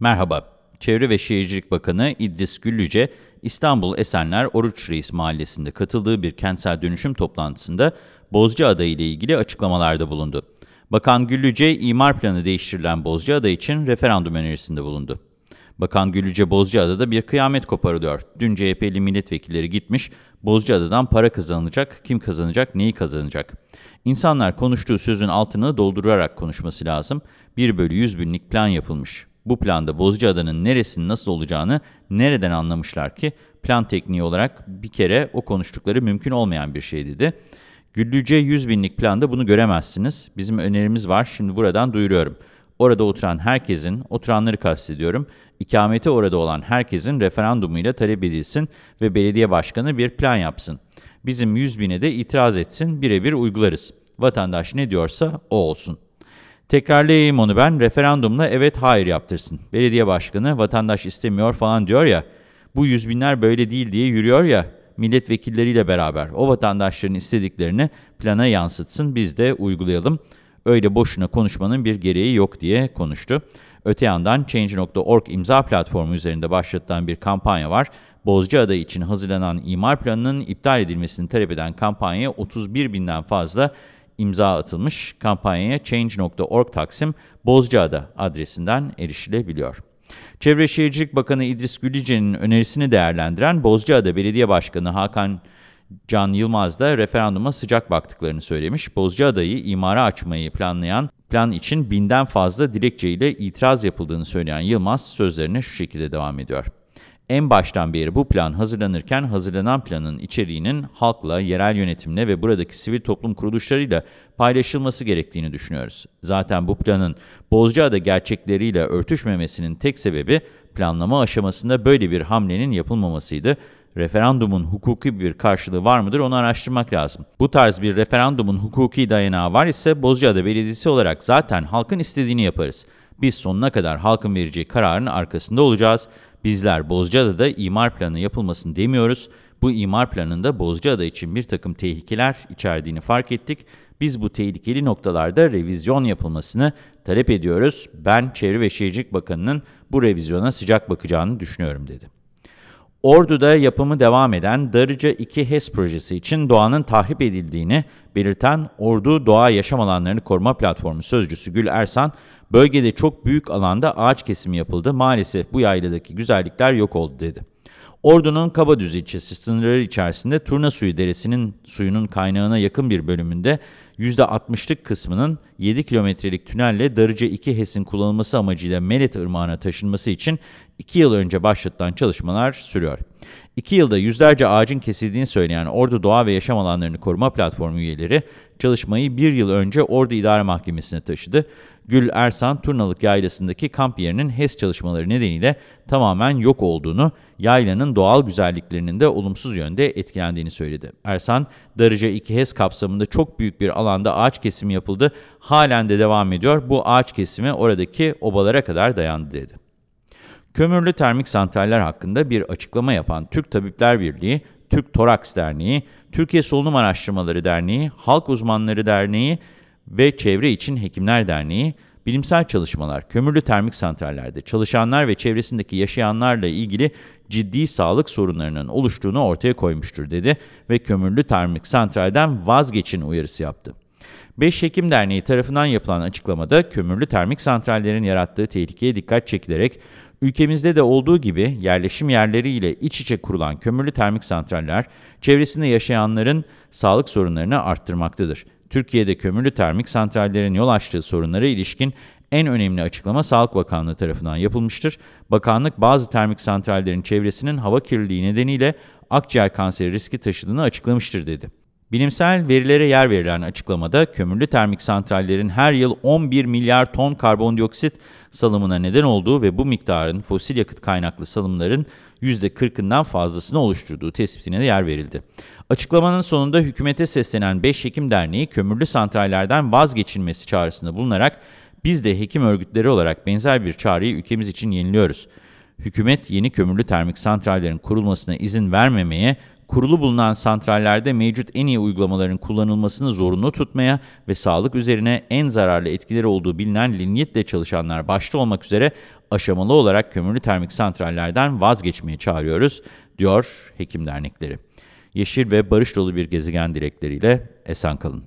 Merhaba, Çevre ve Şehircilik Bakanı İdris Güllüce, İstanbul Esenler Oruç Reis Mahallesi'nde katıldığı bir kentsel dönüşüm toplantısında Bozcaada ile ilgili açıklamalarda bulundu. Bakan Güllüce, imar planı değiştirilen Bozcaada için referandum önerisinde bulundu. Bakan Güllüce Bozcaada'da bir kıyamet koparılıyor. Dün CHP'li milletvekilleri gitmiş, Bozcaada'dan para kazanılacak, kim kazanacak, neyi kazanacak? İnsanlar konuştuğu sözün altını doldurarak konuşması lazım. 1 bölü 100 binlik plan yapılmış. Bu planda Bozcaada'nın neresinin nasıl olacağını nereden anlamışlar ki? Plan tekniği olarak bir kere o konuştukları mümkün olmayan bir şey dedi. Güllüce 100 binlik planda bunu göremezsiniz. Bizim önerimiz var, şimdi buradan duyuruyorum. Orada oturan herkesin, oturanları kastediyorum, ikameti orada olan herkesin referandumuyla talep edilsin ve belediye başkanı bir plan yapsın. Bizim 100 bine de itiraz etsin, birebir uygularız. Vatandaş ne diyorsa o olsun. Tekrarlayayım onu ben, referandumla evet hayır yaptırsın. Belediye başkanı vatandaş istemiyor falan diyor ya, bu yüz binler böyle değil diye yürüyor ya, milletvekilleriyle beraber o vatandaşların istediklerini plana yansıtsın, biz de uygulayalım. Öyle boşuna konuşmanın bir gereği yok diye konuştu. Öte yandan Change.org imza platformu üzerinde başlatılan bir kampanya var. Bozcaada için hazırlanan imar planının iptal edilmesini talep eden kampanyaya 31 binden fazla imza atılmış. Kampanyaya Change.org Taksim Bozcaada adresinden erişilebiliyor. Çevre Şehircilik Bakanı İdris Gülice'nin önerisini değerlendiren Bozcaada Belediye Başkanı Hakan Can Yılmaz da referanduma sıcak baktıklarını söylemiş. Bozcaada'yı imara açmayı planlayan plan için binden fazla dilekçeyle itiraz yapıldığını söyleyen Yılmaz sözlerine şu şekilde devam ediyor. En baştan beri bu plan hazırlanırken hazırlanan planın içeriğinin halkla, yerel yönetimle ve buradaki sivil toplum kuruluşlarıyla paylaşılması gerektiğini düşünüyoruz. Zaten bu planın Bozcaada gerçekleriyle örtüşmemesinin tek sebebi planlama aşamasında böyle bir hamlenin yapılmamasıydı referandumun hukuki bir karşılığı var mıdır onu araştırmak lazım. Bu tarz bir referandumun hukuki dayanağı var ise Bozcaada Belediyesi olarak zaten halkın istediğini yaparız. Biz sonuna kadar halkın vereceği kararın arkasında olacağız. Bizler Bozcaada'da imar planı yapılmasın demiyoruz. Bu imar planında Bozcaada için bir takım tehlikeler içerdiğini fark ettik. Biz bu tehlikeli noktalarda revizyon yapılmasını talep ediyoruz. Ben Çevre ve Şehircilik Bakanı'nın bu revizyona sıcak bakacağını düşünüyorum dedi. Ordu'da yapımı devam eden Darıca 2 HES projesi için doğanın tahrip edildiğini belirten Ordu Doğa Yaşam Alanlarını Koruma Platformu sözcüsü Gül Ersan, bölgede çok büyük alanda ağaç kesimi yapıldı, maalesef bu yayladaki güzellikler yok oldu dedi. Ordu'nun Kabadüz ilçesi sınırları içerisinde Turna Suyu Deresi'nin suyunun kaynağına yakın bir bölümünde %60'lık kısmının 7 kilometrelik tünelle Darıca 2 HES'in kullanılması amacıyla Melet Irmağı'na taşınması için 2 yıl önce başlatılan çalışmalar sürüyor. 2 yılda yüzlerce ağacın kesildiğini söyleyen Ordu Doğa ve Yaşam Alanlarını Koruma Platformu üyeleri çalışmayı 1 yıl önce Ordu İdare Mahkemesi'ne taşıdı. Gül Ersan, Turnalık Yaylası'ndaki kamp yerinin HES çalışmaları nedeniyle tamamen yok olduğunu, yaylanın doğal güzelliklerinin de olumsuz yönde etkilendiğini söyledi. Ersan, Darıca 2 HES kapsamında çok büyük bir alanda ağaç kesimi yapıldı, halen de devam ediyor. Bu ağaç kesimi oradaki obalara kadar dayandı dedi. Kömürlü termik santraller hakkında bir açıklama yapan Türk Tabipler Birliği, Türk Toraks Derneği, Türkiye Solunum Araştırmaları Derneği, Halk Uzmanları Derneği ve Çevre İçin Hekimler Derneği, bilimsel çalışmalar kömürlü termik santrallerde çalışanlar ve çevresindeki yaşayanlarla ilgili ciddi sağlık sorunlarının oluştuğunu ortaya koymuştur dedi ve kömürlü termik santralden vazgeçin uyarısı yaptı. 5 Ekim Derneği tarafından yapılan açıklamada kömürlü termik santrallerin yarattığı tehlikeye dikkat çekilerek ülkemizde de olduğu gibi yerleşim yerleriyle iç içe kurulan kömürlü termik santraller çevresinde yaşayanların sağlık sorunlarını arttırmaktadır. Türkiye'de kömürlü termik santrallerin yol açtığı sorunlara ilişkin en önemli açıklama Sağlık Bakanlığı tarafından yapılmıştır. Bakanlık bazı termik santrallerin çevresinin hava kirliliği nedeniyle akciğer kanseri riski taşıdığını açıklamıştır dedi. Bilimsel verilere yer verilen açıklamada kömürlü termik santrallerin her yıl 11 milyar ton karbondioksit salımına neden olduğu ve bu miktarın fosil yakıt kaynaklı salımların %40'ından fazlasını oluşturduğu tespitine de yer verildi. Açıklamanın sonunda hükümete seslenen 5 Hekim Derneği kömürlü santrallerden vazgeçilmesi çağrısında bulunarak biz de hekim örgütleri olarak benzer bir çağrıyı ülkemiz için yeniliyoruz. Hükümet yeni kömürlü termik santrallerin kurulmasına izin vermemeye, kurulu bulunan santrallerde mevcut en iyi uygulamaların kullanılmasını zorunlu tutmaya ve sağlık üzerine en zararlı etkileri olduğu bilinen linyetle çalışanlar başta olmak üzere aşamalı olarak kömürlü termik santrallerden vazgeçmeye çağırıyoruz, diyor hekim dernekleri. Yeşil ve barış dolu bir gezegen dilekleriyle esen kalın.